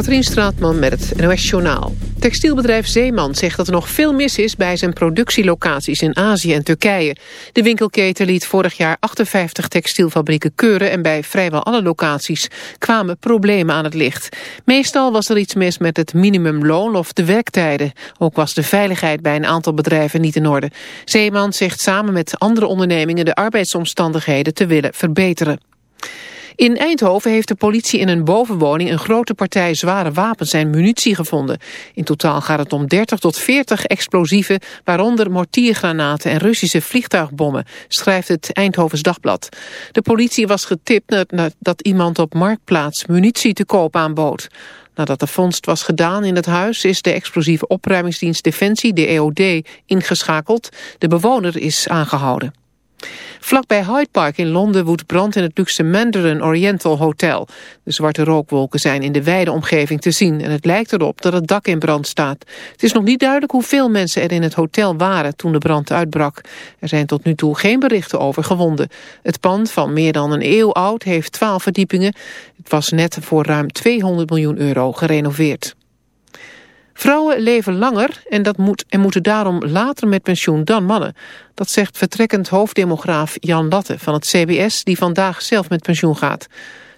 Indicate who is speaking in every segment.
Speaker 1: Katrien Straatman met het NOS Journaal. Textielbedrijf Zeeman zegt dat er nog veel mis is bij zijn productielocaties in Azië en Turkije. De winkelketen liet vorig jaar 58 textielfabrieken keuren en bij vrijwel alle locaties kwamen problemen aan het licht. Meestal was er iets mis met het minimumloon of de werktijden. Ook was de veiligheid bij een aantal bedrijven niet in orde. Zeeman zegt samen met andere ondernemingen de arbeidsomstandigheden te willen verbeteren. In Eindhoven heeft de politie in een bovenwoning een grote partij zware wapens en munitie gevonden. In totaal gaat het om 30 tot 40 explosieven, waaronder mortiergranaten en Russische vliegtuigbommen, schrijft het Eindhovens Dagblad. De politie was getipt dat iemand op Marktplaats munitie te koop aanbood. Nadat de vondst was gedaan in het huis is de explosieve opruimingsdienst Defensie, de EOD, ingeschakeld. De bewoner is aangehouden. Vlakbij Hyde Park in Londen woedt brand in het luxe Mandarin Oriental Hotel. De zwarte rookwolken zijn in de wijde omgeving te zien en het lijkt erop dat het dak in brand staat. Het is nog niet duidelijk hoeveel mensen er in het hotel waren toen de brand uitbrak. Er zijn tot nu toe geen berichten over gewonden. Het pand van meer dan een eeuw oud heeft 12 verdiepingen. Het was net voor ruim 200 miljoen euro gerenoveerd. Vrouwen leven langer en, dat moet, en moeten daarom later met pensioen dan mannen. Dat zegt vertrekkend hoofddemograaf Jan Latte van het CBS... die vandaag zelf met pensioen gaat.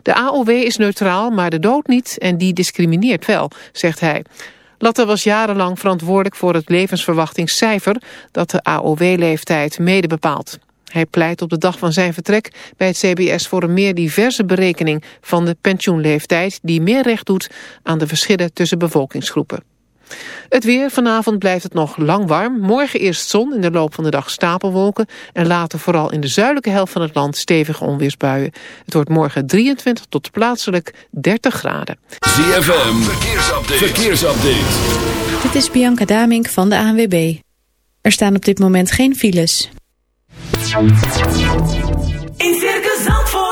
Speaker 1: De AOW is neutraal, maar de dood niet en die discrimineert wel, zegt hij. Latte was jarenlang verantwoordelijk voor het levensverwachtingscijfer... dat de AOW-leeftijd mede bepaalt. Hij pleit op de dag van zijn vertrek bij het CBS voor een meer diverse berekening van de pensioenleeftijd... die meer recht doet aan de verschillen tussen bevolkingsgroepen. Het weer, vanavond blijft het nog lang warm. Morgen eerst zon, in de loop van de dag stapelwolken. En later vooral in de zuidelijke helft van het land stevige onweersbuien. Het wordt morgen 23 tot plaatselijk 30 graden.
Speaker 2: ZFM, verkeersupdate. verkeersupdate.
Speaker 3: Dit is Bianca Damink van de ANWB. Er staan op dit moment geen files.
Speaker 4: In Circus Zandvoort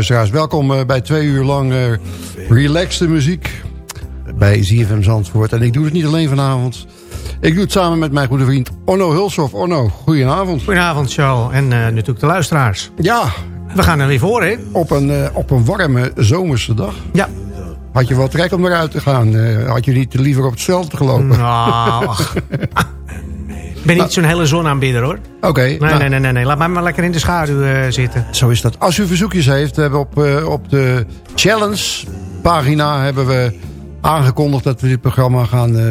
Speaker 5: Luisteraars, welkom eh, bij twee uur lang eh, relaxte muziek bij ZFM Zandvoort. En ik doe het niet alleen vanavond. Ik doe het samen met mijn goede vriend Onno Hulshoff. Onno, goedenavond.
Speaker 6: Goedenavond, Charles. En eh, natuurlijk de luisteraars.
Speaker 5: Ja.
Speaker 6: We gaan er weer voor, hè?
Speaker 5: Op een, op een warme zomerse dag.
Speaker 6: Ja.
Speaker 5: Had je wel trek om eruit te gaan? Had je niet liever op het veld gelopen?
Speaker 6: Nou, ach. Ik ben niet zo'n hele zonaanbidder, hoor.
Speaker 5: Oké.
Speaker 6: Nee,
Speaker 5: nou,
Speaker 6: nee, nee, nee, nee. Laat mij maar lekker in de schaduw eh, zitten.
Speaker 5: Zo is dat. Als u verzoekjes heeft, we hebben op, eh, op de challenge pagina hebben we aangekondigd dat we dit programma gaan eh,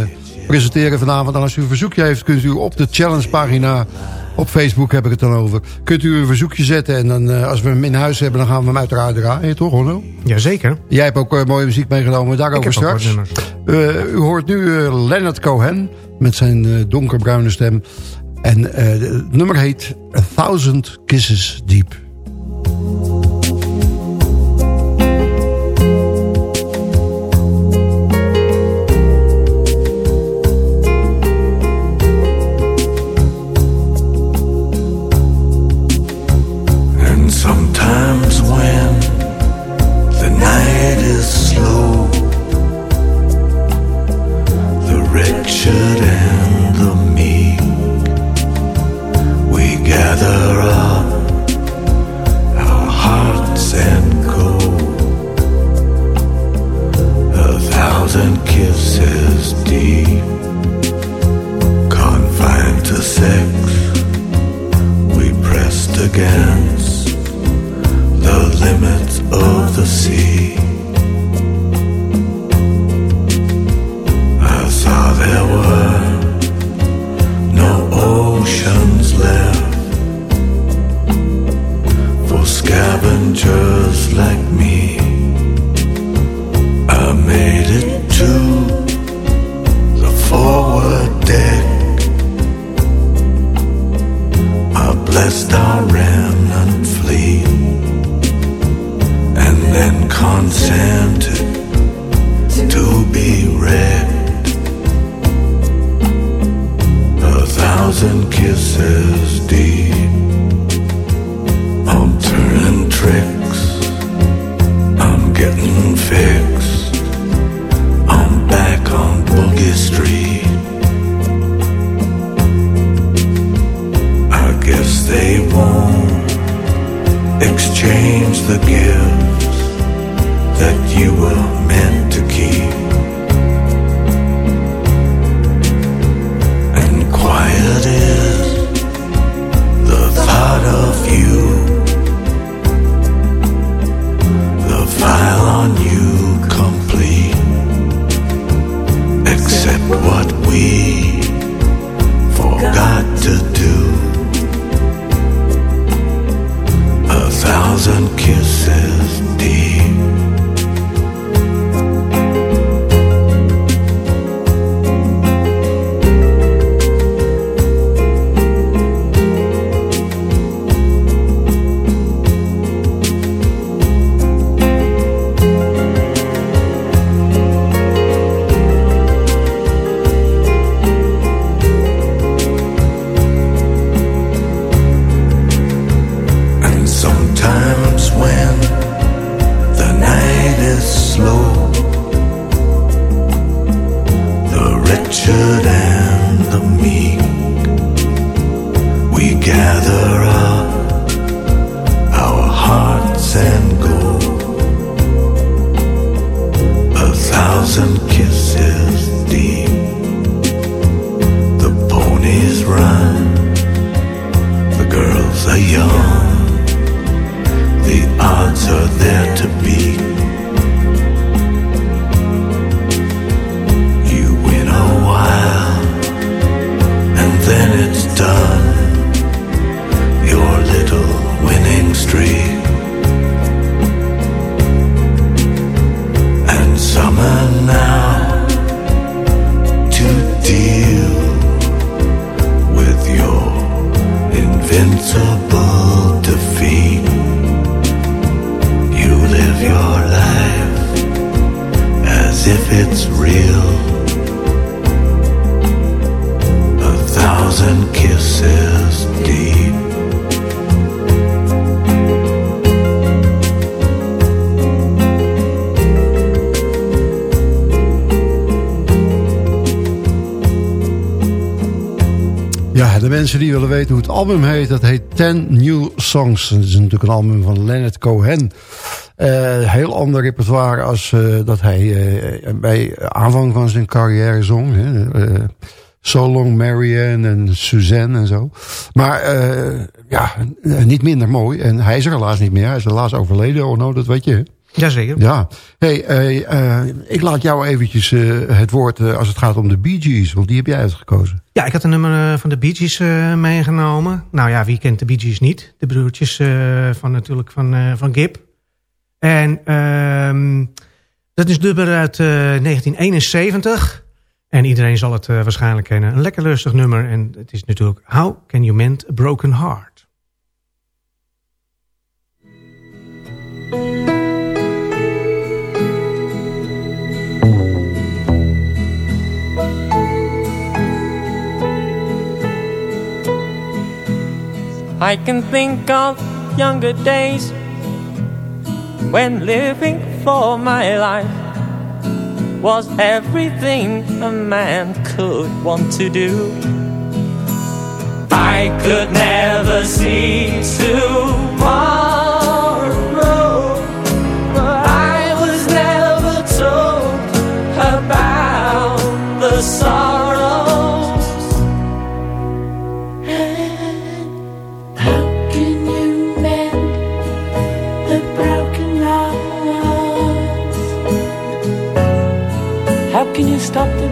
Speaker 5: presenteren vanavond. En als u een verzoekje heeft, kunt u op de challenge pagina op Facebook heb ik het dan over. Kunt u een verzoekje zetten en dan, eh, als we hem in huis hebben, dan gaan we hem uiteraard draaien, toch Onno?
Speaker 6: Jazeker.
Speaker 5: Jij hebt ook mooie muziek meegenomen, daarover
Speaker 6: Ik heb ook
Speaker 5: straks. Eh, u hoort nu eh, Leonard Cohen met zijn eh, donkerbruine stem. En het nummer heet A Thousand Kisses Deep.
Speaker 7: Thousand kisses deep. I'm turning tricks. I'm getting fixed. I'm back on Boogie Street. I guess they won't exchange the gifts that you were meant to keep. Quiet is the thought of you, the file on you complete, except what we forgot to do. A thousand kisses
Speaker 5: die willen weten hoe het album heet... dat heet Ten New Songs. Dat is natuurlijk een album van Leonard Cohen. Eh, heel ander repertoire als eh, dat hij eh, bij aanvang van zijn carrière zong. Hè. So Long Marianne en Suzanne en zo. Maar ja, niet minder mooi. En hij is er helaas niet meer. Hij is helaas overleden. Oh no, dat weet je.
Speaker 6: Jazeker.
Speaker 5: Ja. Hey, eh, eh, ik laat jou eventjes eh, het woord als het gaat om de Bee Gees. Want die heb jij uitgekozen.
Speaker 6: Ja, ik had een nummer van de Bee Gees meegenomen. Nou ja, wie kent de Bee Gees niet? De broertjes van natuurlijk van, van Gib. En ehm, dat is nummer uit eh, 1971. En iedereen zal het waarschijnlijk kennen. Een lekker lustig nummer. En het is natuurlijk How Can You Mend a Broken Heart?
Speaker 4: I can think of younger days when living for my life was everything a man could want to do. I could never see tomorrow, I was never told about the sorrows.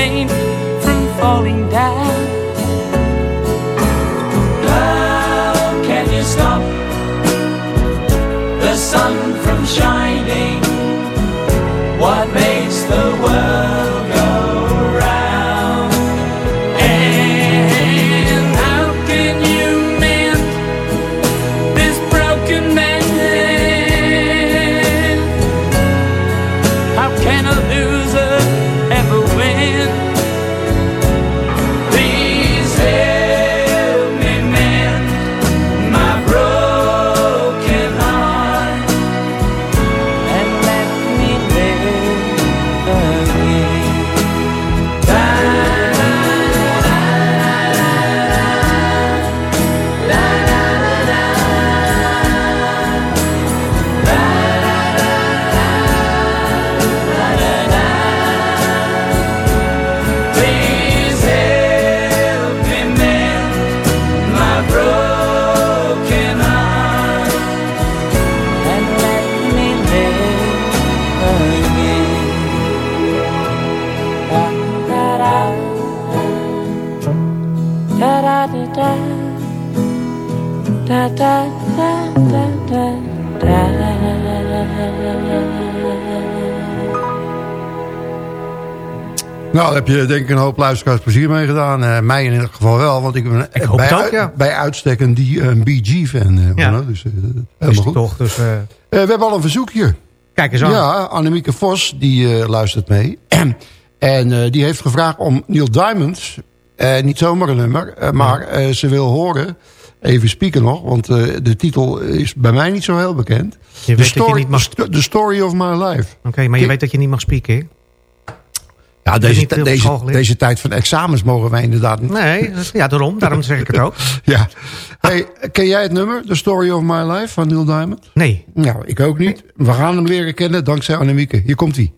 Speaker 4: Rain
Speaker 5: heb je denk ik een hoop luisteraars plezier mee gedaan. Eh, mij in ieder geval wel, want ik ben
Speaker 6: Ik hoop
Speaker 5: bij,
Speaker 6: ook, ja.
Speaker 5: bij uitstek een, die- een BG-fan. eh,
Speaker 6: Ja.
Speaker 5: Dus, eh, helemaal goed.
Speaker 6: toch, dus
Speaker 5: we hebben al een verzoekje.
Speaker 6: kijk eens aan.
Speaker 5: Ja, Annemieke Vos, die luistert mee. en die heeft gevraagd om Neil Diamond niet zomaar een nummer. maar ze wil horen, even spieken nog... want de titel is bij mij niet zo heel bekend.
Speaker 6: Je weet dat je niet mag-
Speaker 5: The Story of My Life.
Speaker 6: Oké, maar je weet dat je niet mag spieken, hè?
Speaker 5: Ja, deze, deze, deze tijd van examens mogen wij inderdaad niet.
Speaker 6: Nee, ja, daarom. Daarom zeg ik het ook.
Speaker 5: Ja. Hey, ken jij het nummer, The Story of My Life van Neil Diamond?
Speaker 6: Nee.
Speaker 5: Nou, ik ook niet. We gaan hem leren kennen dankzij Annemieke. Hier komt hij.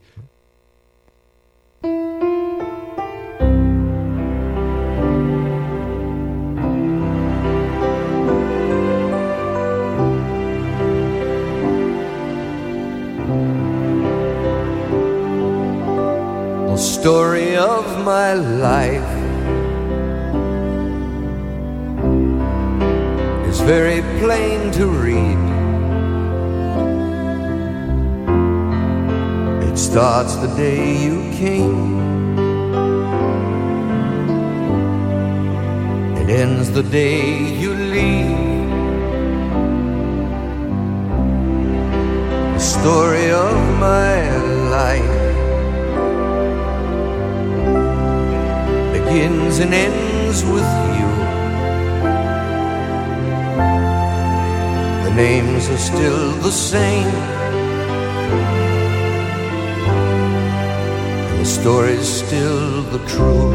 Speaker 8: Story of my life is very plain to read. It starts the day you came, it ends the day you leave. The story of my life begins and ends with you. The names are still the same. And the story's still the truth.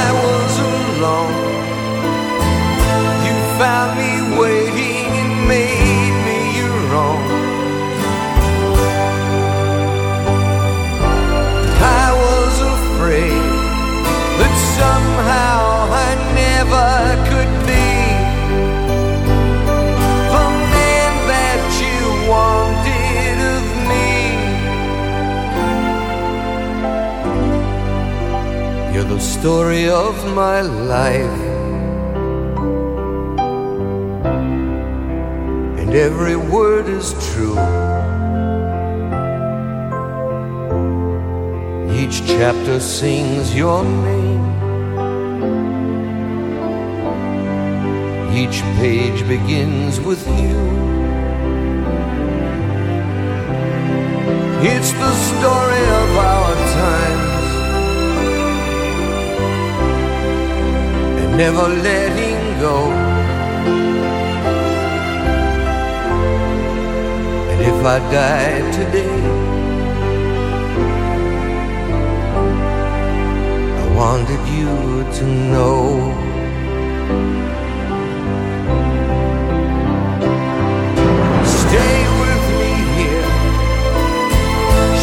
Speaker 8: I was alone. You found me story of my life. And every word is true. Each chapter sings your name. Each page begins with you. It's the story never letting go. And if I die today, I wanted you to know. Stay with me here.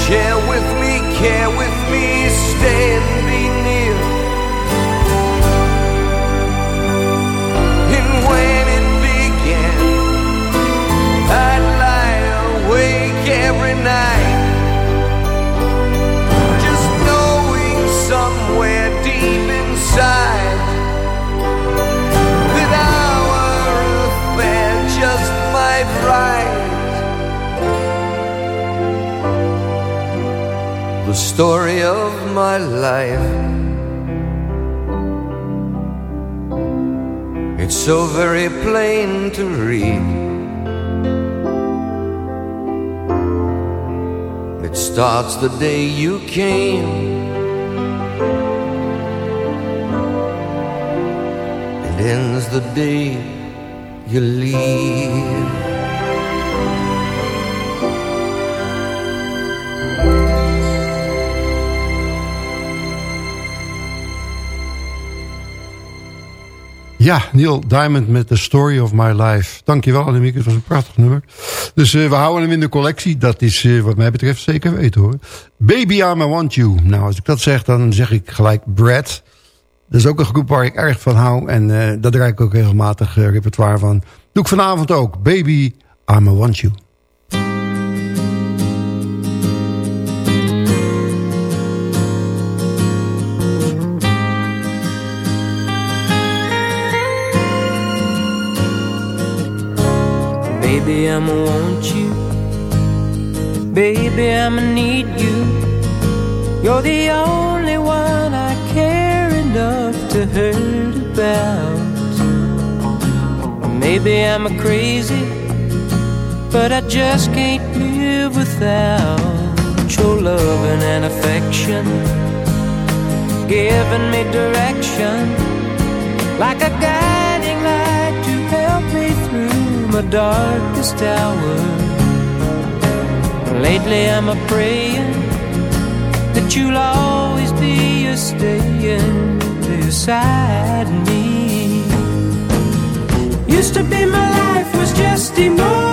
Speaker 8: Share with me, care with me, stay and be Just knowing somewhere deep inside that our affair just might. The story of my life. It's so very plain to read. Starts the day you came. And ends the day you leave.
Speaker 5: Ja, Neil Diamond met The Story of My Life. Dankjewel Annemieke, het was een prachtig nummer. Dus eh, we houden hem in de collectie. Dat is eh, wat mij betreft zeker weten hoor. Baby I'm I Want You. Nou, als ik dat zeg, dan zeg ik gelijk Brad. Dat is ook een groep waar ik erg van hou. En eh daar draai ik ook regelmatig repertoire van. Doe ik vanavond ook. Baby I'm I Want You.
Speaker 9: Baby, I'ma want you. Baby, I'ma need you. You're the only one I care enough to hurt about. Maybe I'm a crazy, but I just can't live without your loving and affection, giving me direction, like a guiding my darkest hour. Lately I'm a praying that you'll always be a staying beside me. Used to be my life was just emotions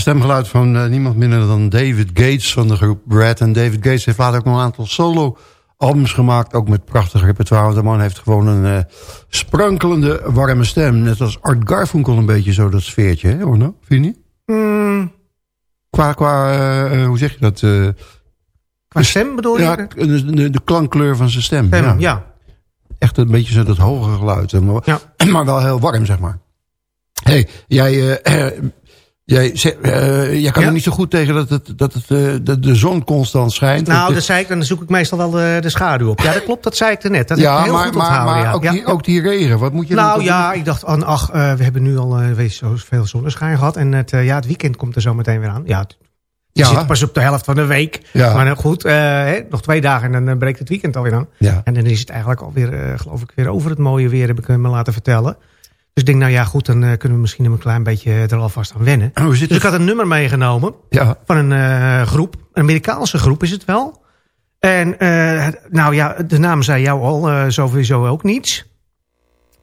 Speaker 5: Stemgeluid van eh, niemand minder dan David Gates van de groep Brad. En David Gates heeft later ook nog een aantal solo-albums gemaakt. Ook met prachtig repertoire. De man heeft gewoon een eh, sprankelende, warme stem. Net als Art Garfunkel een beetje zo, dat sfeertje. Hè, Orno? Vind je niet?
Speaker 6: Hmm,
Speaker 5: Qua, qua eh, hoe zeg je dat?
Speaker 6: qua stem bedoel je?
Speaker 5: ja, de, de, de klankkleur van zijn stem.
Speaker 6: Stem,
Speaker 5: ja.
Speaker 6: ja.
Speaker 5: Echt een beetje zo dat hoge geluid. Maar, maar wel heel warm, zeg maar. hey, jij... Jij, ze- eh, jij kan er niet zo goed tegen dat, het, dat, het, eh, dat de zon constant schijnt.
Speaker 6: Nou, dan zei ik, dan zoek ik meestal wel de, de schaduw op. Ja, dat klopt, dat zei ik er net. Dat heb ik
Speaker 5: ja,
Speaker 6: heel
Speaker 5: maar,
Speaker 6: goed
Speaker 5: maar,
Speaker 6: onthouden,
Speaker 5: maar
Speaker 6: ja.
Speaker 5: ook,
Speaker 6: Ja,
Speaker 5: die,
Speaker 6: ja.
Speaker 5: ook die regen. Wat moet je dan
Speaker 6: Nou ja,
Speaker 5: doen?
Speaker 6: ik dacht, aan, ach, eh, we hebben nu al eh, wees zo veel zonneschijn gehad. En het, eh, ja, het weekend komt er zo meteen weer aan. Ja, het- je
Speaker 5: Ja.
Speaker 6: zit pas op de helft van de week.
Speaker 5: Ja.
Speaker 6: Maar goed, eh, hè, nog twee dagen en dan eh, breekt het weekend alweer aan.
Speaker 5: Ja.
Speaker 6: En dan is het eigenlijk alweer, eh, geloof ik, weer over het mooie weer, heb ik me laten vertellen. Dus ik denk, nou ja, goed, dan eh, kunnen we misschien een klein beetje er alvast aan wennen.
Speaker 5: Zit
Speaker 6: Dus ik had een nummer meegenomen
Speaker 5: Ja.
Speaker 6: van een eh, groep. Een Amerikaanse groep is het wel. En eh, nou ja, de naam zei jou al eh, sowieso ook niets.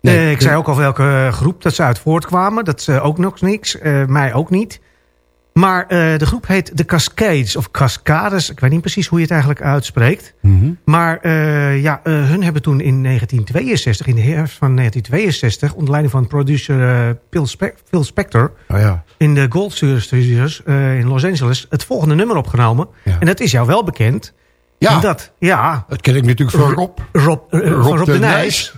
Speaker 5: Nee,
Speaker 6: Eh, ik zei ook al welke groep dat ze uit voortkwamen. Dat eh, ook nog niks. Eh, mij ook niet. Maar eh, de groep heet de Cascades of Cascades. Ik weet niet precies hoe je het eigenlijk uitspreekt.
Speaker 5: Mhm.
Speaker 6: Maar eh, ja, eh, hun hebben toen in 1962, in de herfst van 1962... onder leiding van producer Phil, Spe- Phil Spector...
Speaker 5: Oh ja.
Speaker 6: in de Gold Studios in Los Angeles... het volgende nummer opgenomen. En dat is jou wel bekend.
Speaker 5: Ja.
Speaker 6: En dat, ja.
Speaker 5: Dat ken ik natuurlijk van Rob.
Speaker 6: Rob,
Speaker 5: Rob
Speaker 6: van Rob
Speaker 5: de
Speaker 6: de
Speaker 5: Nijs.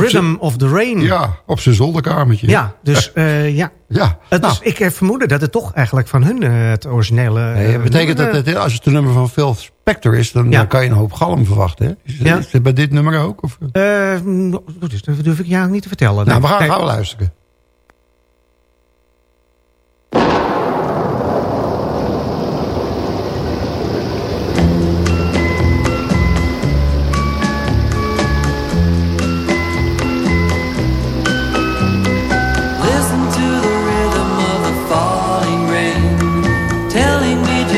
Speaker 6: Rhythm of the Rain.
Speaker 5: Ja, op zijn zolderkamertje.
Speaker 6: Ja, dus eh, ja.
Speaker 5: Ja,
Speaker 6: Het
Speaker 5: nou.
Speaker 6: is, ik heb vermoeden dat het toch eigenlijk van hun eh, het originele...
Speaker 5: Nee,
Speaker 6: eh,
Speaker 5: betekent dat het, als het een nummer van Phil Spector is... dan,
Speaker 6: Ja.
Speaker 5: dan kan je een hoop galm verwachten. Hè? Is,
Speaker 6: Ja.
Speaker 5: is het bij dit nummer ook? Of?
Speaker 6: eh, mm, dus dat durf ik jou niet te vertellen.
Speaker 5: Nou, we gaan,
Speaker 6: Kijk,
Speaker 5: gaan we luisteren.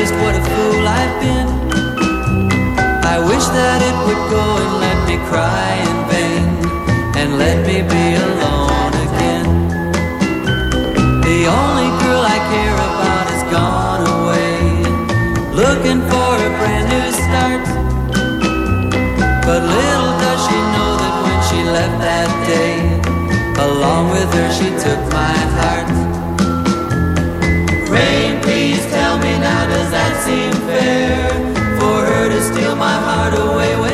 Speaker 10: Telling what a fool I've been. I wish that it would go and let me cry in vain, and let me be alone again. The only girl I care about has gone away, looking for a brand new start. But little does she know that when she left that day, along with her she took my heart. Seem fair? For her to steal my heart away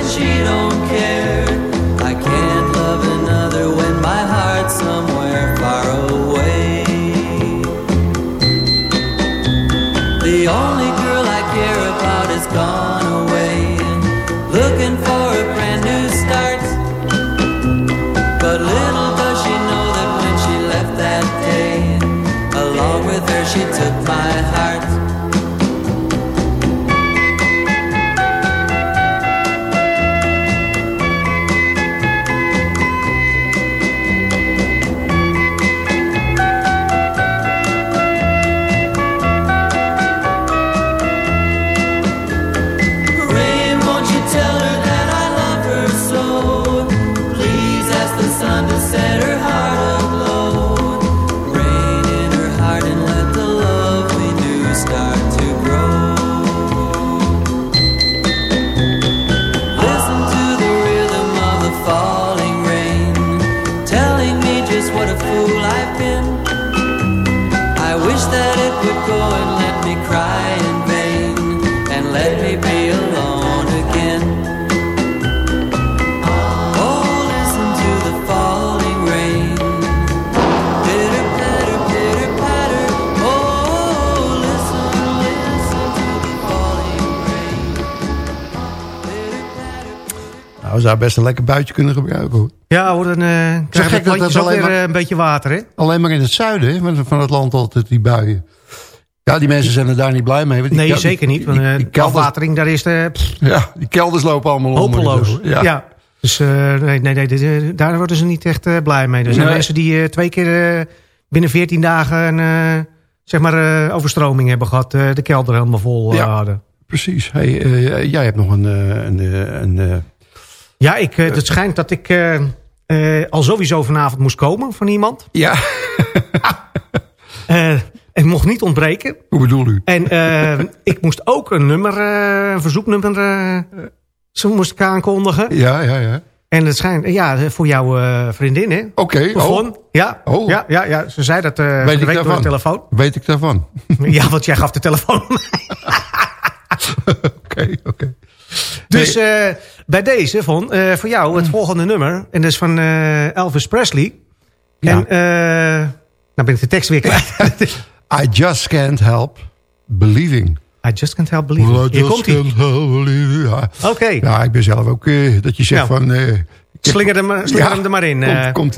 Speaker 5: We zouden best een lekker buitje kunnen gebruiken hoor.
Speaker 6: Ja, hoor, dan uh, krijgen de
Speaker 5: dat
Speaker 6: plantjes
Speaker 5: dat
Speaker 6: ook
Speaker 5: alleen
Speaker 6: weer
Speaker 5: maar-
Speaker 6: eh, een beetje water, hè?
Speaker 5: Alleen maar in het zuiden hè, van- het land altijd die buien. Ja, die mensen zijn er daar niet blij mee. want die
Speaker 6: Nee, zeker niet. Want,
Speaker 5: die-
Speaker 6: eh,
Speaker 5: die kelders-
Speaker 6: afwatering, daar is de... pff,
Speaker 5: Ja, die kelders lopen allemaal
Speaker 6: hopeloos. Ja.
Speaker 5: Ja.
Speaker 6: Dus nee, nee, daar worden ze niet echt blij mee. Er zijn
Speaker 5: Nee.
Speaker 6: mensen die twee keer binnen 14 dagen een zeg maar, overstroming hebben gehad. eh, de kelder helemaal vol
Speaker 5: Ja.
Speaker 6: hadden.
Speaker 5: Precies. Hey, jij hebt nog een... een, een
Speaker 6: Ja, ik, eh, het schijnt dat ik eh, eh, al sowieso vanavond moest komen van iemand.
Speaker 5: Ja.
Speaker 6: Ik mocht niet ontbreken.
Speaker 5: Hoe bedoel u?
Speaker 6: En ik moest ook een nummer, een verzoeknummer, zo moest ik aankondigen.
Speaker 5: Ja, ja, ja.
Speaker 6: En het schijnt, ja, voor jouw vriendin, hè?
Speaker 5: Oké.
Speaker 6: Yvonne.
Speaker 5: oh.
Speaker 6: Ja,
Speaker 5: Oh.
Speaker 6: ja, ja, ja, ze zei dat eh
Speaker 5: Weet ik
Speaker 6: week door de
Speaker 5: daarvan?
Speaker 6: telefoon.
Speaker 5: Weet ik daarvan?
Speaker 6: Ja, want jij gaf de telefoon.
Speaker 5: Oké, oké.
Speaker 6: dus bij deze, Von, eh, voor jou het volgende nummer. En dat is van eh, Elvis Presley.
Speaker 5: Ja.
Speaker 6: En eh nou ben ik de tekst weer kwijt.
Speaker 5: I just can't help believing.
Speaker 6: I just can't help believing.
Speaker 5: Well, I
Speaker 6: Hier
Speaker 5: just
Speaker 6: komt hij.
Speaker 5: can't help believing. Ja.
Speaker 6: Oké,
Speaker 5: ja, ik ben zelf ook... dat je zegt
Speaker 6: Ja.
Speaker 5: van...
Speaker 6: slinger, hem, maar- slinger
Speaker 5: Ja,
Speaker 6: hem er maar in. eh.
Speaker 5: Komt,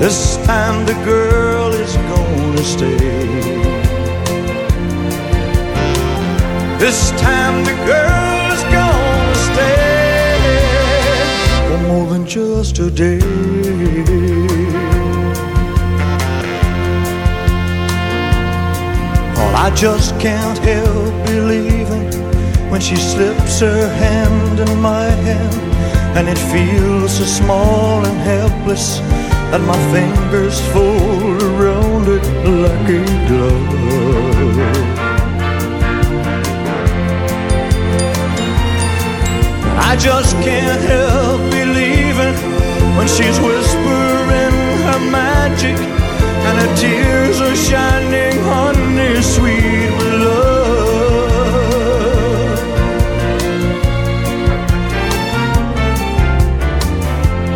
Speaker 11: This time the girl is gonna stay. This time the girl is gonna stay for more than just a day. I just can't help when she slips her hand in my hand, and it feels so small and helpless that my fingers fold around it like a glove. I just can't help believing when she's whispering her magic and her tears are shining honey sweet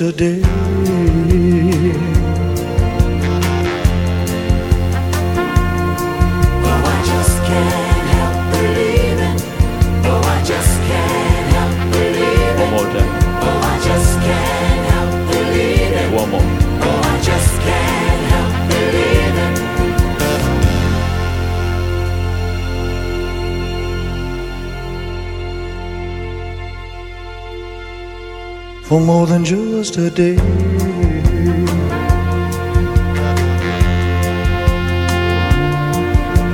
Speaker 4: yesterday
Speaker 11: for more than just a day.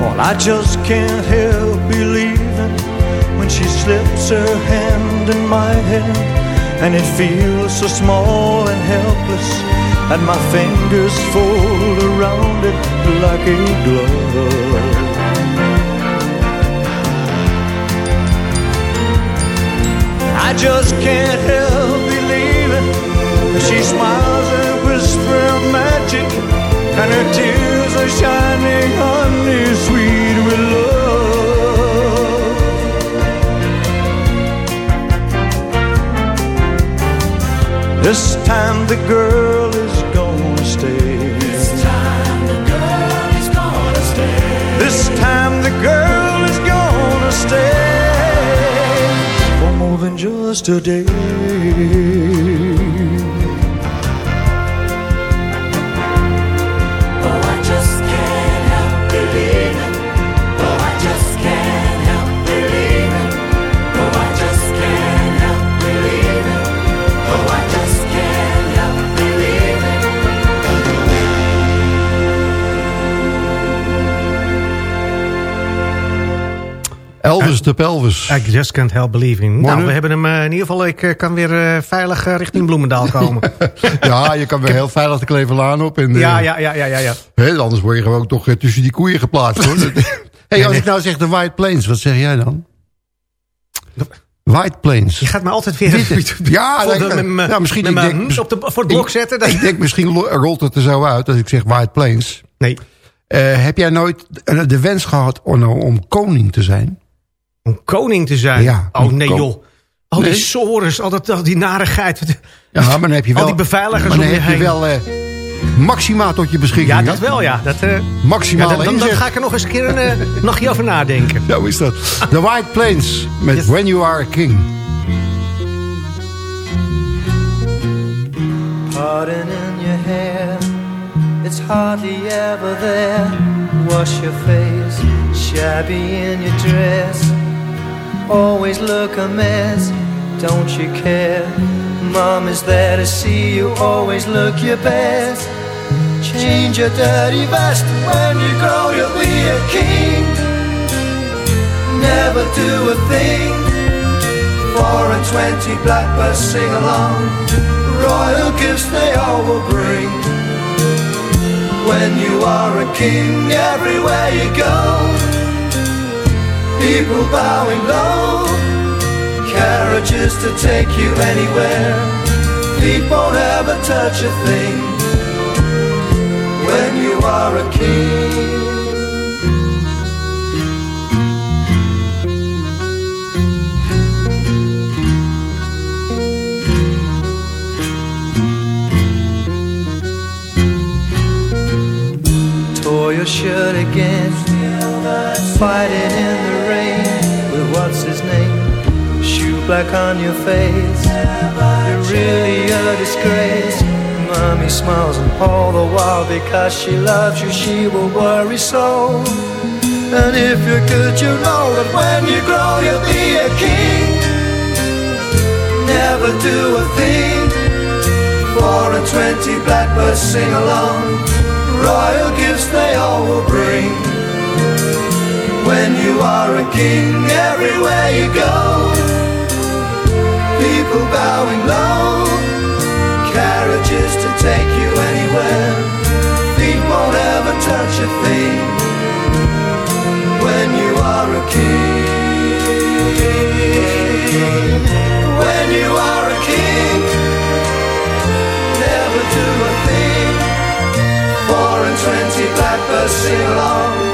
Speaker 11: Well, I just can't help believing when
Speaker 12: she slips her hand in my hand, and it feels so small and helpless, and my fingers fold around it like a glove. I just can't help she smiles and whispers magic, and her tears are shining honey sweet with love. This time the girl is gonna stay. This time the girl is gonna stay. This time the girl is gonna stay for more than just a
Speaker 5: de Pelvis.
Speaker 6: I just can't help believing.
Speaker 5: Mooi,
Speaker 6: nou, we hebben hem eh, in ieder geval... Ik eh, kan weer eh, veilig richting Bloemendaal komen.
Speaker 5: ja, je kan weer heel veilig de Kleverlaan op. En,
Speaker 6: ja, ja, ja, ja, ja, ja.
Speaker 5: anders word je gewoon toch tussen die koeien geplaatst. Hoor. hey, als ik nou zeg de White Plains, wat zeg jij dan? White Plains.
Speaker 6: Je gaat me altijd weer...
Speaker 5: Ja,
Speaker 6: de-
Speaker 5: ja, misschien ik denk,
Speaker 6: op de, voor het blok zetten.
Speaker 5: Ik denk misschien rolt het er zo uit als ik zeg White Plains.
Speaker 6: Nee.
Speaker 5: Heb jij nooit de wens gehad om, om koning te zijn?
Speaker 6: Om koning te zijn?
Speaker 5: Ja,
Speaker 6: oh nee joh. Al die
Speaker 5: Nee?
Speaker 6: sores, al, dat, al die narigheid.
Speaker 5: Ja, maar dan heb je wel,
Speaker 6: Al die beveiligers
Speaker 5: maar dan
Speaker 6: om je
Speaker 5: heb je
Speaker 6: heen.
Speaker 5: wel eh, maxima tot je beschikking.
Speaker 6: Ja, dat wel, ja. Dat, eh,
Speaker 5: Maximaal
Speaker 6: ja, dan, dan, ga ik er nog eens een keer een eh, nachtje over nadenken.
Speaker 5: Zo is dat. The White Plains met When You Are a King.
Speaker 12: Pardon in your hair, it's hardly ever there. Wash your face, shabby in your dress. Always look a mess, don't you care? Mom is there to see you, always look your best. Change your dirty vest when you grow, you'll be a king. Never do a thing. Four and twenty blackbirds sing along. Royal gifts they all will bring. When you are a king, everywhere you go, people bowing low. Carriages to take you anywhere. Feet won't ever touch a thing. When you are a king. tore your shirt again. Fighting in the rain with what's his name? Shoe black on your face. You're really a disgrace. Mommy smiles and all the while because she loves you, she will worry so. And if you're good, you know that when you grow, you'll be a king. Never do a thing. Four and twenty blackbirds sing along. Royal gifts they all will bring. When you are a king, everywhere you go, people bowing low, carriages to take you anywhere. Feet won't ever touch a thing. When you are a king, when you are a king, never do a thing. Four and twenty blackbirds sing along.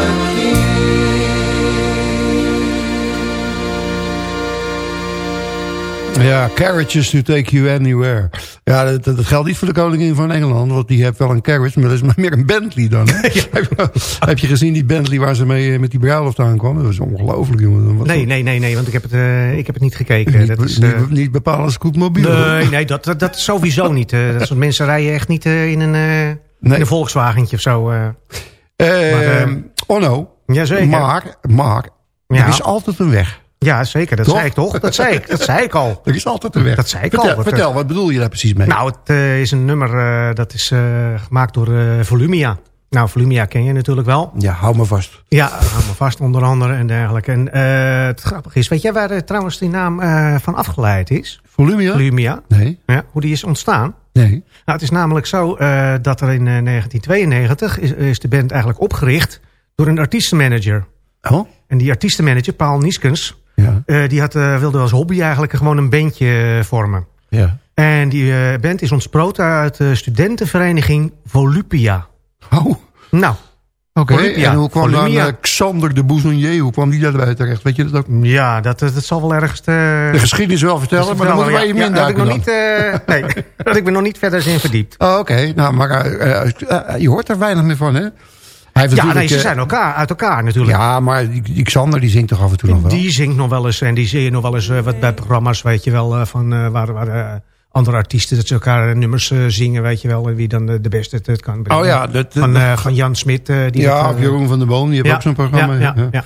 Speaker 5: Ja, carriages to take you anywhere. Ja, dat, dat geldt niet voor de koningin van Engeland, want die heeft wel een carriage, maar dat is maar meer een Bentley dan. Hè? Heb je gezien die Bentley waar ze mee eh, met die bruiloft aankwam? Dat was ongelooflijk, jongen. Wat
Speaker 6: Nee, nee, nee, nee, want ik heb het, eh, ik heb het niet gekeken.
Speaker 5: Niet,
Speaker 6: dat is,
Speaker 5: niet,
Speaker 6: eh,
Speaker 5: goed mobiel.
Speaker 6: nee, nee, dat, dat, dat sowieso niet. dat soort mensen rijden echt niet in een... In een Volkswagentje of zo. eh.
Speaker 5: Eh,
Speaker 6: Maar, eh,
Speaker 5: Onno.
Speaker 6: Jazeker.
Speaker 5: Maar, maar
Speaker 6: Ja.
Speaker 5: er is altijd een weg.
Speaker 6: Ja, zeker. Dat
Speaker 5: Toch?
Speaker 6: zei ik toch? Dat zei ik, dat zei ik al.
Speaker 5: Er is altijd een weg.
Speaker 6: Dat zei ik
Speaker 5: vertel,
Speaker 6: al.
Speaker 5: Vertel, wat bedoel je daar precies mee?
Speaker 6: Nou, het eh, is een nummer eh, dat is eh, gemaakt door Volumia. Nou, Volumia ken je natuurlijk wel.
Speaker 5: Ja, hou me vast.
Speaker 6: Ja, hou me vast onder andere en dergelijke. En het grappige is, weet jij waar trouwens die naam van afgeleid is?
Speaker 5: Volumia?
Speaker 6: Volumia.
Speaker 5: Nee.
Speaker 6: Ja, hoe die is ontstaan?
Speaker 5: Nee.
Speaker 6: Nou, het is namelijk zo dat er in eh, 1992 is, is de band eigenlijk opgericht door een artiestenmanager.
Speaker 5: Oh?
Speaker 6: En die artiestenmanager, Paul Nieskens,
Speaker 5: Ja.
Speaker 6: eh, die had, eh, wilde als hobby eigenlijk gewoon een bandje eh, vormen.
Speaker 5: Ja.
Speaker 6: En die band is ontsproten uit de studentenvereniging Volupia.
Speaker 5: Oh.
Speaker 6: Nou,
Speaker 5: Oké,
Speaker 6: Volupia.
Speaker 5: en hoe kwam dan
Speaker 6: Volumia.
Speaker 5: Xander de Bouzonier, hoe kwam die daarbij terecht? Weet je dat ook?
Speaker 6: Ja, dat, dat zal wel ergens... Te...
Speaker 5: De geschiedenis wel vertellen, maar dan moeten wij
Speaker 6: ja, dat ik nog
Speaker 5: induiken
Speaker 6: niet, eh, nee, dat ik me nog niet verder in verdiept.
Speaker 5: Oh, Oké, nou, maar je hoort er weinig meer van, hè? Hij heeft
Speaker 6: Ja, nee, ze
Speaker 5: eh,
Speaker 6: zijn elkaar, uit elkaar natuurlijk.
Speaker 5: Ja, maar Xander die zingt toch af en toe nog wel?
Speaker 6: Die zingt nog wel eens en die zie je nog wel eens eh, wat bij programma's, weet je wel, eh, van waar, waar andere artiesten dat ze elkaar nummers zingen, weet je wel, en wie dan de, de beste het, het kan brengen.
Speaker 5: Oh ja, dat-
Speaker 6: van, van Jan Smit. die
Speaker 5: ja, Jeroen van der Boom, die heeft
Speaker 6: ja,
Speaker 5: ook zo'n programma.
Speaker 6: ja, ja, ja.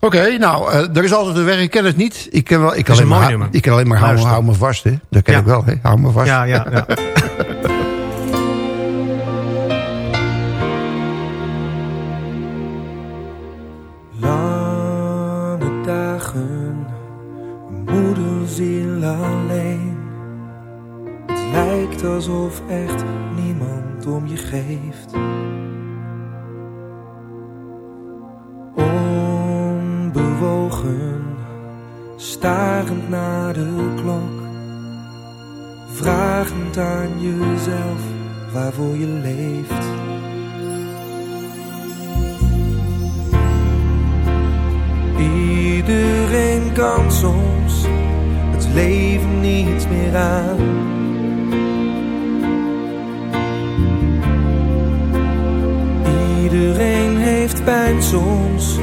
Speaker 5: Oké, nou, er is altijd een weg. Ik ken het niet. Ik ken, wel, ik
Speaker 6: is
Speaker 5: kan
Speaker 6: een
Speaker 5: alleen maar,
Speaker 6: nummer.
Speaker 5: ik kan alleen maar hou, me vast, hè. Dat ken ik wel, hè. Hou me vast.
Speaker 6: Ja, ja, ja.
Speaker 13: Dagen, moederziel alleen. Het lijkt alsof echt niemand om je geeft. Onbewogen, starend naar de klok. Vragend aan jezelf waarvoor je leeft. Iedereen kan soms het leven niet meer aan. Iedereen heeft pijn soms,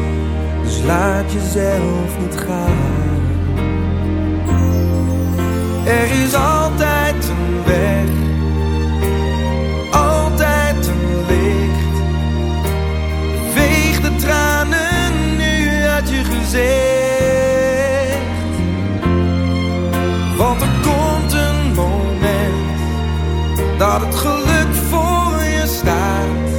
Speaker 13: dus laat jezelf niet gaan. Er is altijd een weg, altijd een licht. Veeg de tranen nu uit je gezicht. Dat het geluk voor je staat.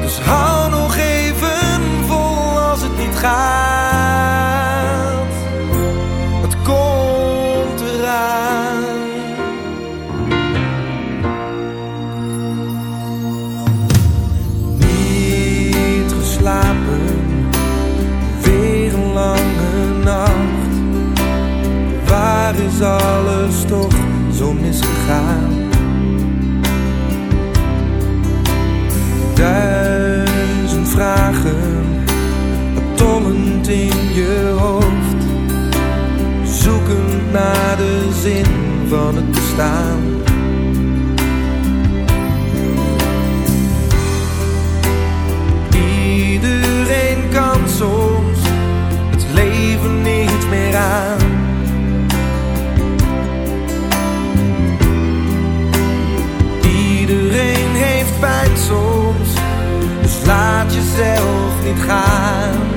Speaker 13: Dus hou nog even vol als het niet gaat. Het komt eraan. Niet geslapen, weer een lange nacht. Waar is alles toch zo misgegaan? Duizend vragen, tollend in je hoofd. Zoekend naar de zin van het bestaan. Niet gaan.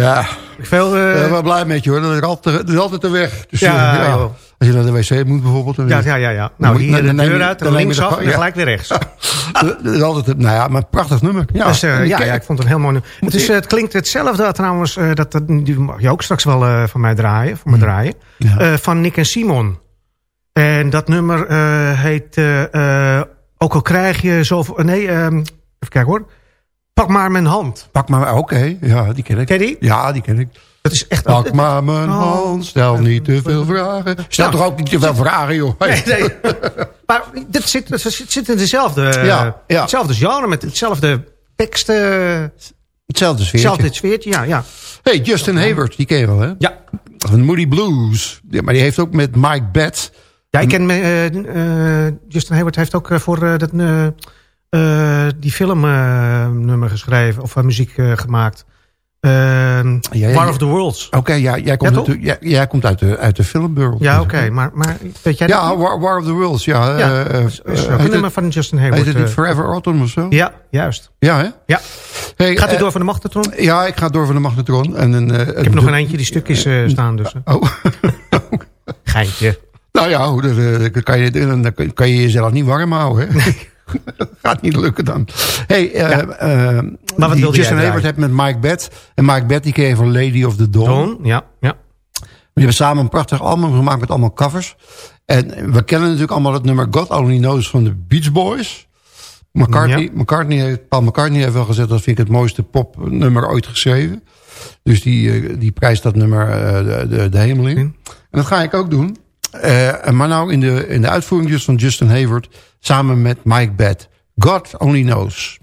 Speaker 13: Ja.
Speaker 6: Veel,
Speaker 13: Ik ben wel blij met je hoor. Dat is altijd, dat is altijd de weg. Dus,
Speaker 6: Ja,
Speaker 13: eh. Als je naar de wc moet bijvoorbeeld. dan-
Speaker 6: ja, ja, ja, ja. Nou, hier de deur uit,
Speaker 13: dan
Speaker 6: linksaf en gelijk weer rechts.
Speaker 13: Dat is altijd, het- nou ja, maar een prachtig nummer. Ja,
Speaker 6: Dus, eh, ja, ja, ik vond het een heel mooi nummer. Het, is, het klinkt hetzelfde trouwens, dat, dat, die mag je ook straks wel van mij draaien, voor me draaien. Eh, van Nick en Simon. En dat nummer heet, ook al krijg je zoveel, nee, ehm, even kijken hoor. Pak maar mijn hand.
Speaker 13: Pak maar, oké, ja, die ken ik.
Speaker 6: Ken die?
Speaker 13: Ja, die ken ik.
Speaker 6: Dat is echt...
Speaker 13: Pak maar mijn
Speaker 6: Oh.
Speaker 13: hand, stel niet te veel vragen. Stel
Speaker 6: Ja.
Speaker 13: toch ook niet te veel vragen, joh.
Speaker 6: Nee, nee. maar dit zit, het zit in dezelfde,
Speaker 13: Ja, ja.
Speaker 6: hetzelfde genre, met hetzelfde teksten.
Speaker 13: Hetzelfde sfeertje.
Speaker 6: Hetzelfde sfeertje, ja, ja.
Speaker 13: hey, Justin Hayward, die ken je wel, hè?
Speaker 6: Ja.
Speaker 13: Van Moody Blues. Ja, maar die heeft ook met Mike Betts...
Speaker 6: Ja, ik ken... eh, eh, Justin Hayward heeft ook eh, voor dat, die filmnummer geschreven. Of eh, muziek eh, gemaakt. Ehm, War of the Worlds.
Speaker 13: Oké, ja, jij, komt
Speaker 6: Ja,
Speaker 13: jij, jij komt uit de, uit de filmworld.
Speaker 6: Ja, oké. maar, maar weet jij
Speaker 13: Ja? War, War of the Worlds, ja.
Speaker 6: Ja,
Speaker 13: eh, eh,
Speaker 6: is
Speaker 13: het-
Speaker 6: nummer van Justin Hayward.
Speaker 13: Heet het
Speaker 6: eh.
Speaker 13: Forever Autumn of zo?
Speaker 6: Ja, juist.
Speaker 13: Ja, hè?
Speaker 6: Ja.
Speaker 13: Hey,
Speaker 6: Gaat u
Speaker 13: eh,
Speaker 6: door van de magnetron?
Speaker 13: Ja, ik ga door van de magnetron. En een, eh,
Speaker 6: Ik heb nog een eentje die stukjes eh, staan dus. eh.
Speaker 13: Oh.
Speaker 6: Geintje.
Speaker 13: Nou ja, eh, dan kan je, dan kan- kan je jezelf niet warm houden. Hè? Gaat niet lukken dan. Hey, eh eh,
Speaker 6: wat
Speaker 13: die
Speaker 6: wilde jij
Speaker 13: Justin Hayward heeft met Mike Bett. En Mike Bett die je van Lady of the Dawn.
Speaker 6: Dawn, ja, ja.
Speaker 13: Die hebben samen een prachtig album gemaakt met allemaal covers. En we kennen natuurlijk allemaal het nummer God Only Knows van de Beach Boys. McCartney,
Speaker 6: Ja.
Speaker 13: McCartney heeft, Paul McCartney heeft wel gezegd... dat vind ik het mooiste popnummer ooit geschreven. Dus die, eh, die prijst dat nummer de, de, de hemel in. En dat ga ik ook doen. Eh, maar nou in de, in de uitvoering dus van Justin Hayward... samen met Mike Bett. God Only Knows.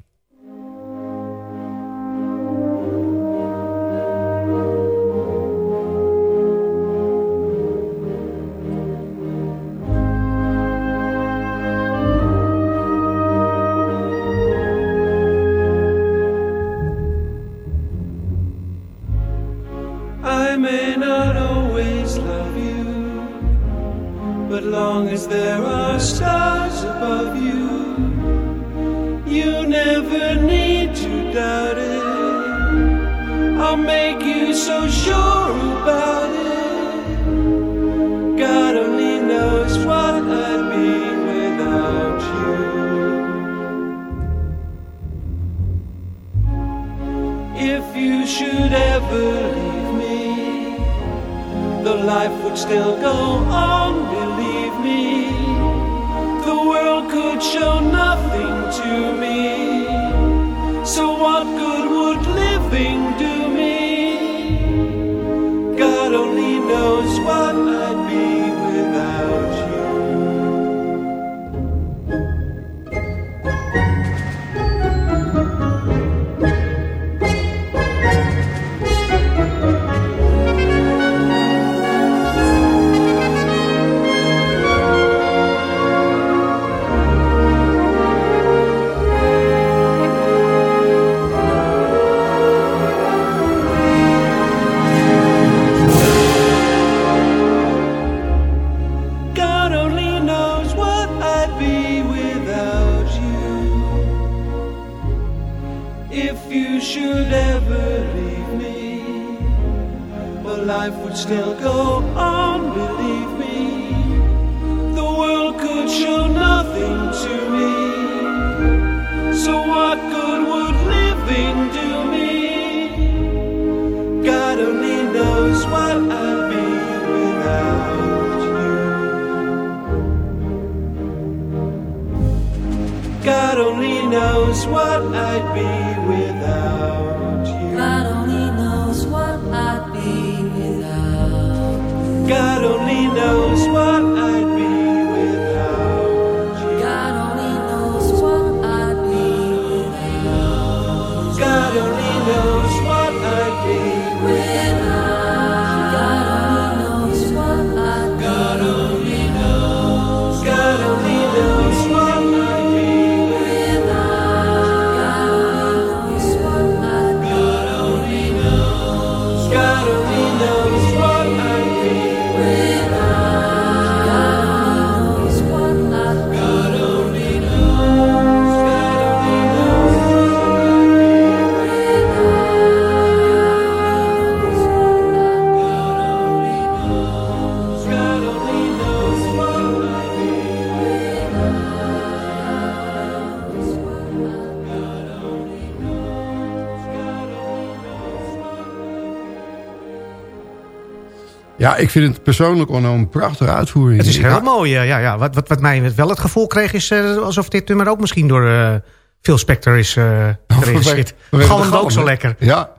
Speaker 5: Ja, ik vind het persoonlijk Onno een prachtige uitvoering.
Speaker 6: Het is heel mooi. ja, ja. Wat, wat, wat mij wel het gevoel kreeg is eh, alsof dit nummer ook misschien door eh Phil Spector is uh,
Speaker 5: de
Speaker 6: Galmt ook zo lekker.
Speaker 5: Ja,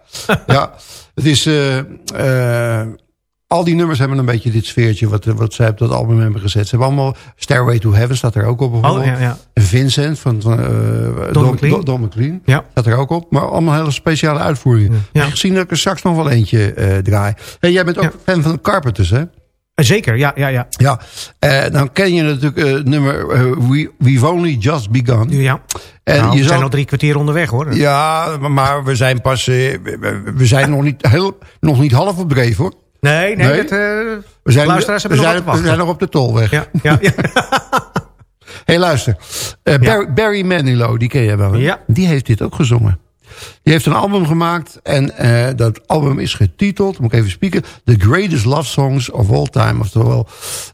Speaker 5: ja. het is... al die nummers hebben een beetje dit sfeertje wat, eh, wat zij op dat album hebben gezet. Ze hebben allemaal Stairway to Heaven staat er ook op. bijvoorbeeld.
Speaker 6: Oh, ja, ja.
Speaker 5: En Vincent van, van eh, Don,
Speaker 6: McLean.
Speaker 5: Don, Don McLean
Speaker 6: Ja.
Speaker 5: staat er ook op. Maar allemaal hele speciale uitvoeringen.
Speaker 6: Ja.
Speaker 5: Gezien dat ik er straks nog wel eentje eh, draai. Hey, jij bent ook fan van de Carpenters, hè?
Speaker 6: Zeker, ja, ja, ja.
Speaker 5: Ja, dan ken je natuurlijk nummer We, We've Only Just Begun.
Speaker 6: Ja.
Speaker 5: En
Speaker 6: nou,
Speaker 5: je
Speaker 6: we zijn al drie kwartier onderweg hoor.
Speaker 5: Ja, maar we zijn pas... we, we zijn nog niet, heel, nog niet half op dreef, hoor.
Speaker 6: Nee, nee,
Speaker 5: Nee?
Speaker 6: Dat, eh,
Speaker 5: We zijn,
Speaker 6: luisteraars
Speaker 5: we,
Speaker 6: nog
Speaker 5: zijn, we nog op de tolweg.
Speaker 6: Ja, ja, ja.
Speaker 5: hey, luister. Eh, Barry, Barry Manilow, die ken je wel. Die heeft dit ook gezongen. Die heeft een album gemaakt en eh, dat album is getiteld, moet ik even spieken, The Greatest Love Songs of All Time. Oftewel,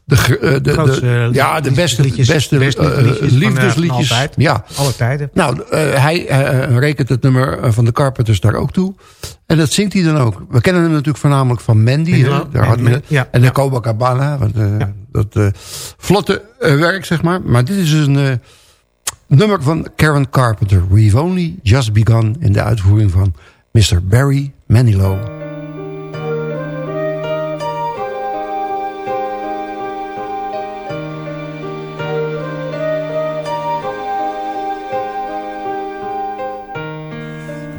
Speaker 5: de, eh, de, de,
Speaker 6: eh,
Speaker 5: ja, de beste,
Speaker 6: liedjes-
Speaker 5: beste,
Speaker 6: beste liedjes
Speaker 5: liefdesliedjes.
Speaker 6: van altijd.
Speaker 5: ja.
Speaker 6: Alle tijden.
Speaker 5: Nou, hij rekent het nummer van de Carpenters daar ook toe. En dat zingt hij dan ook. We kennen hem natuurlijk voornamelijk van Mandy. Daar had
Speaker 6: ja,
Speaker 5: en de. Want, eh, Dat vlotte werk, zeg maar. Maar dit is een eh, nummer van Karen Carpenter. We've only just begun in de uitvoering van Mr. Barry Manilow.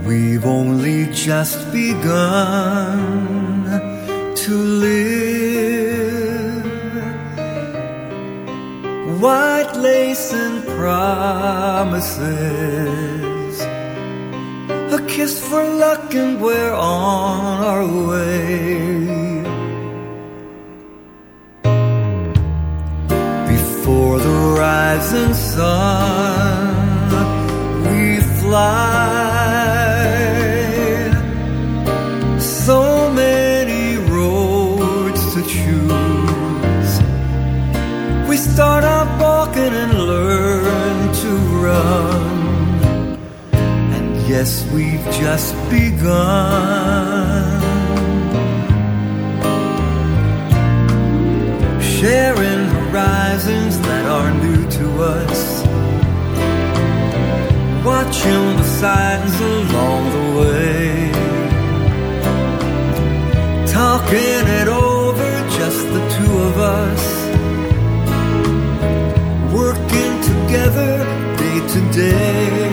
Speaker 12: We've only just begun to live. White lace and promises. A kiss for luck and we're on our way. Before the rising sun, Yes, we've just begun. Sharing horizons that are new to us. Watching the signs along the way. Talking it over, just the two of us. Working together day to day.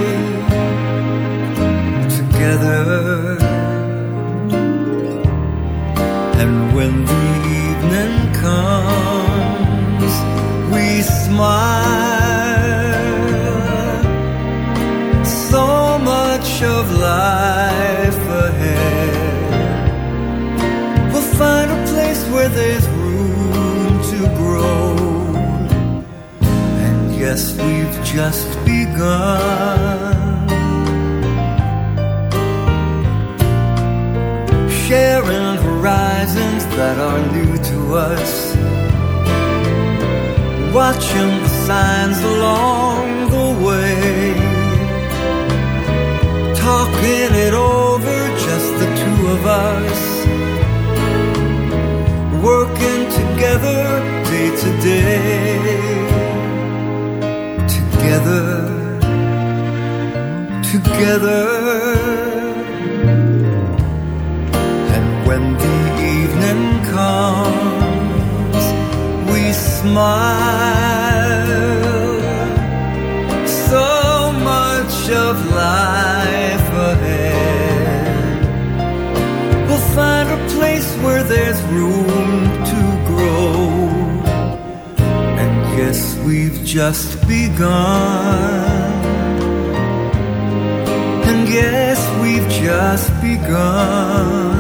Speaker 12: And when the evening comes, we smile. So much of life ahead. We'll find a place where there's room to grow. And yes, we've just begun. That are new to us. Watching the signs along the way. Talking it over, just the two of us. Working together day to day. Together. Together. And when the smile. So much of life ahead. We'll find a place where there's room to grow. And yes, we've just begun. And yes, we've just begun.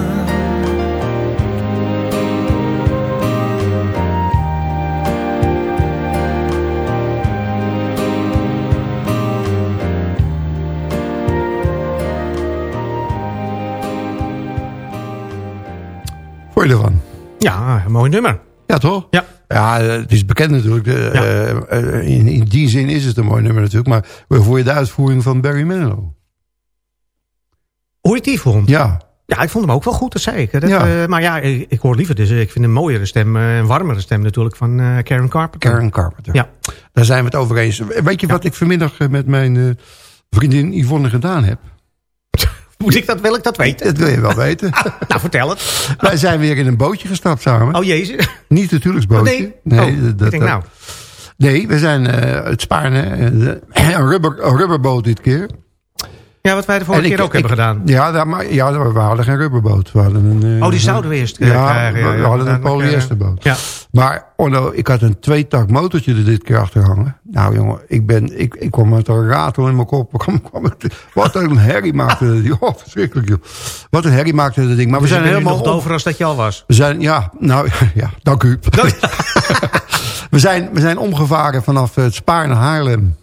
Speaker 5: Vond je ervan?
Speaker 6: Ja, een mooi nummer.
Speaker 5: Ja, toch?
Speaker 6: Ja.
Speaker 5: Ja, het is bekend natuurlijk. De,
Speaker 6: Ja.
Speaker 5: eh, eh, in, in die zin is het een mooi nummer natuurlijk. Maar vond je de uitvoering van Barry Manilow?
Speaker 6: Hoe je die vond?
Speaker 5: Ja.
Speaker 6: Ja, ik vond hem ook wel goed, dat zei ik. Dat,
Speaker 5: Ja.
Speaker 6: eh, maar ja, ik, ik hoor liever dus. Ik vind een mooiere stem, een warmere stem natuurlijk van Karen Carpenter.
Speaker 5: Karen Carpenter.
Speaker 6: Ja.
Speaker 5: Daar zijn we het over eens. Weet je wat ik vanmiddag met mijn vriendin Yvonne gedaan heb?
Speaker 6: Moet ik dat, wil ik dat weten?
Speaker 5: Dat wil je wel weten.
Speaker 6: nou, vertel het.
Speaker 5: Wij zijn weer in een bootje gestapt samen.
Speaker 6: Oh jezus.
Speaker 5: Niet het huwelijksbootje.
Speaker 6: Oh, nee? Oh,
Speaker 5: dat,
Speaker 6: ik denk nou.
Speaker 5: Nee, we zijn eh, het Spaarne. eh, een, rubber, een rubberboot dit keer.
Speaker 6: Ja, wat wij de vorige
Speaker 5: En
Speaker 6: keer
Speaker 5: ik-
Speaker 6: ook hebben
Speaker 5: ik-
Speaker 6: gedaan.
Speaker 5: Ja, daar, maar, ja, we hadden geen rubberboot. We hadden een, eh,
Speaker 6: Oh, die zouden we eerst eh,
Speaker 5: ja,
Speaker 6: krijgen.
Speaker 5: we, we hadden een polyesterboot.
Speaker 6: Ja.
Speaker 5: Maar Orno, ik had een tweetak motortje er dit keer achter hangen. Nou jongen, ik, ben, ik, ik kwam met een ratel in mijn kop. Kwam het- wat een herrie maakte dat ding. Oh, verschrikkelijk joh. Wat een herrie maakte dat ding. Maar we zijn helemaal
Speaker 6: dover als dat je al was.
Speaker 5: we zijn, ja, nou, ja, dank u. we, zijn, we zijn omgevaren vanaf het Spaar naar Haarlem.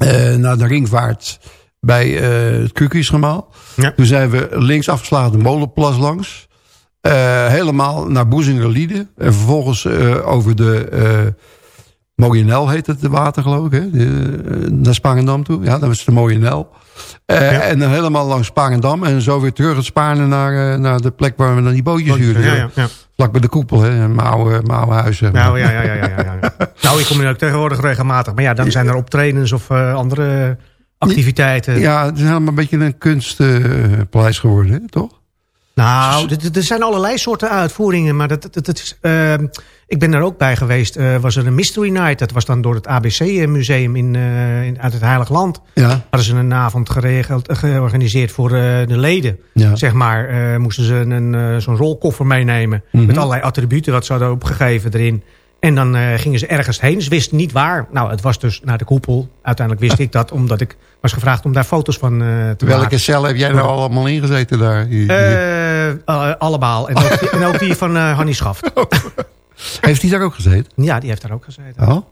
Speaker 5: eh, naar de ringvaart bij eh het Kukiesgemaal. Toen zijn we links afgeslagen de molenplas langs. Eh, helemaal naar Boezingerlieden. En vervolgens eh, over de... eh Moyenel heet het, de water geloof ik. Hè? De, naar Spangendam toe. Ja, dat was de Moyenel. Eh, En dan helemaal langs Spangendam. En zo weer terug het Spaarne naar, naar de plek waar we dan die bootjes huurden.
Speaker 6: Ja, ja, ja.
Speaker 5: Vlak bij de koepel, hè? Mijn oude, mijn oude huis. zeg maar.
Speaker 6: Nou, ja, ja, ja, ja, ja, ja. nou, ik kom nu ook tegenwoordig regelmatig. Maar ja, dan zijn er optredens of andere activiteiten.
Speaker 5: Ja, het is helemaal een beetje een kunstpaleis geworden, hè? toch?
Speaker 6: Nou, d- d- er zijn allerlei soorten uitvoeringen. Maar dat, dat, dat is, eh, ik ben er ook bij geweest. eh, was er een Mystery Night. Dat was dan door het ABC-museum in, eh, in, uit het Heilig Land.
Speaker 5: Ja.
Speaker 6: Hadden ze een avond geregeld, eh, georganiseerd voor eh, de leden.
Speaker 5: Ja.
Speaker 6: Zeg maar, eh, moesten ze een, eh, zo'n rolkoffer meenemen.
Speaker 5: Mhm.
Speaker 6: Met allerlei attributen wat ze hadden opgegeven erin. En dan eh, gingen ze ergens heen. Ze wisten niet waar. Nou, het was dus naar de koepel. Uiteindelijk wist ik dat, omdat ik was gevraagd om daar foto's van eh, te
Speaker 5: Welke
Speaker 6: maken.
Speaker 5: cel heb jij nou allemaal ingezeten daar?
Speaker 6: Eh, allemaal. En ook, die, en ook die van Hannie Schaft.
Speaker 5: Heeft hij daar ook gezeten?
Speaker 6: Ja, die heeft daar ook gezeten.
Speaker 5: Oh.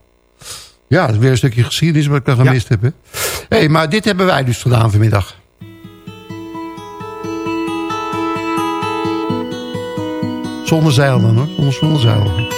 Speaker 5: Ja, dat is weer een stukje geschiedenis wat ik daar gemist heb. Hè? hey, maar dit hebben wij dus gedaan vanmiddag. Zonder zeil dan hoor, zonder, zonder zeil.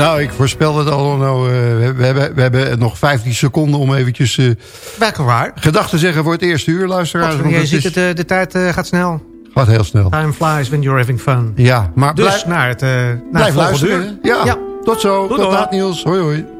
Speaker 5: Nou, ik voorspel het al. Nou, eh, we, hebben, we hebben nog 15 seconden om eventjes uh,
Speaker 6: waar.
Speaker 5: gedachten te zeggen voor het eerste uur, luisteraars. Want
Speaker 6: je ziet het, eh, de tijd eh, gaat snel.
Speaker 5: gaat heel snel.
Speaker 6: Time flies when you're having fun.
Speaker 5: Ja, maar
Speaker 6: Dus
Speaker 5: blijf,
Speaker 6: naar het, eh naar het
Speaker 5: blijf
Speaker 6: volgende
Speaker 5: luisteren.
Speaker 6: uur.
Speaker 5: Ja, tot zo. Tot laat Niels. Hoi hoi.